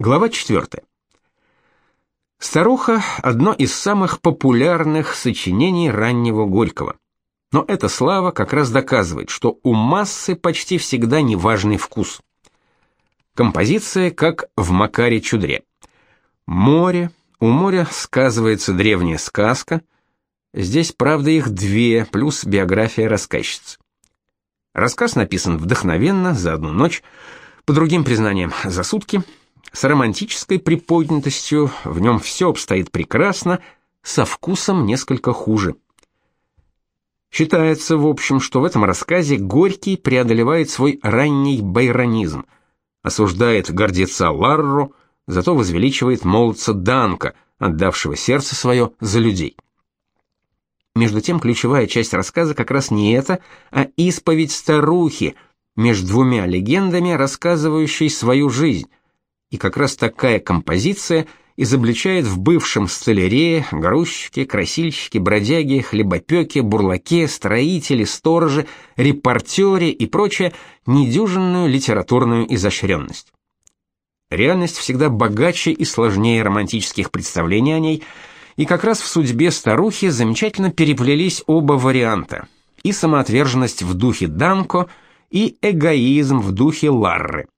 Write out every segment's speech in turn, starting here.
Глава 4. Старуха одно из самых популярных сочинений раннего Горького. Но эта слава как раз доказывает, что у массы почти всегда неважный вкус. Композиция как в Макаре Чудре. Море, у моря сказывается древняя сказка. Здесь, правда, их две, плюс биография рассказчицы. Рассказ написан вдохновенно, за одну ночь, по другим признаниям, за сутки – с романтической приподнятостью, в нем все обстоит прекрасно, со вкусом несколько хуже. Считается, в общем, что в этом рассказе Горький преодолевает свой ранний байронизм, осуждает гордеца Ларру, зато возвеличивает молодца Данка, отдавшего сердце свое за людей. Между тем, ключевая часть рассказа как раз не это, а исповедь старухи между двумя легендами, рассказывающей свою жизнь, и как раз такая композиция изобличает в бывшем столярее, грузчике, красильщике, бродяге, хлебопеке, бурлаке, строителе, стороже, репортере и прочее недюжинную литературную изощренность. Реальность всегда богаче и сложнее романтических представлений о ней, и как раз в судьбе старухи замечательно переплелись оба варианта: и самоотверженность в духе Данко, и эгоизм в духе Ларры.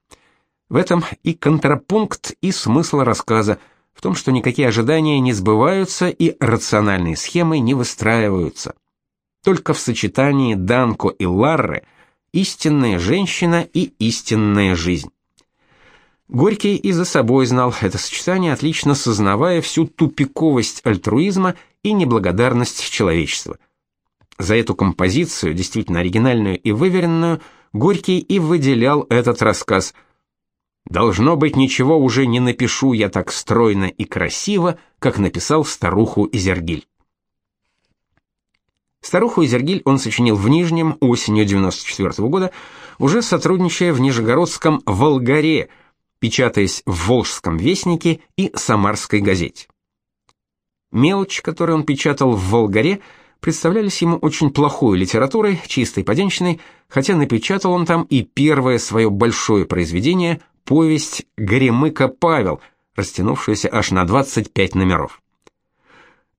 В этом и контрапункт, и смысл рассказа, в том, что никакие ожидания не сбываются и рациональные схемы не выстраиваются. Только в сочетании Данко и Ларры истинная женщина и истинная жизнь. Горький и за собой знал это сочетание, отлично сознавая всю тупиковость альтруизма и неблагодарность человечества. За эту композицию, действительно оригинальную и выверенную, Горький и выделял этот рассказ – Должно быть, ничего уже не напишу я так стройно и красиво, как написал старуху Изергиль. Старуху Изергиль он сочинил в Нижнем осенью 94 -го года, уже сотрудничая в Нижегородском Волгаре, печатаясь в Волжском вестнике и Самарской газете. Мелочь, которую он печатал в Волгаре, представлялись ему очень плохой литературой, чистой поденщиной, хотя напечатал он там и первое свое большое произведение повесть Горемыка Павел, растянувшаяся аж на 25 номеров.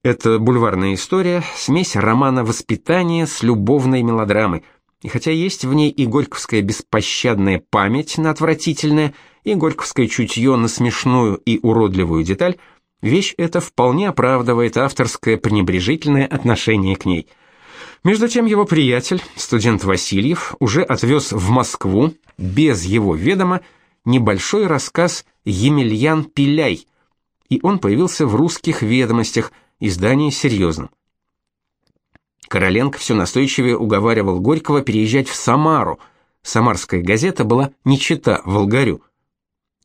Это бульварная история, смесь романа воспитания с любовной мелодрамой. И хотя есть в ней и горьковская беспощадная память на отвратительное, и горьковское чутье на смешную и уродливую деталь, вещь эта вполне оправдывает авторское пренебрежительное отношение к ней. Между тем его приятель, студент Васильев, уже отвез в Москву без его ведома небольшой рассказ Емельян Пиляй, и он появился в русских ведомостях, издании серьезном. Короленко все настойчивее уговаривал Горького переезжать в Самару. Самарская газета была не чита Волгарю.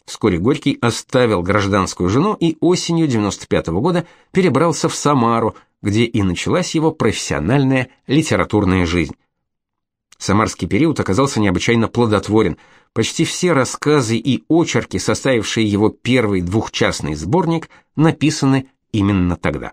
Вскоре Горький оставил гражданскую жену и осенью 95 -го года перебрался в Самару, где и началась его профессиональная литературная жизнь. Самарский период оказался необычайно плодотворен. Почти все рассказы и очерки, составившие его первый двухчастный сборник, написаны именно тогда.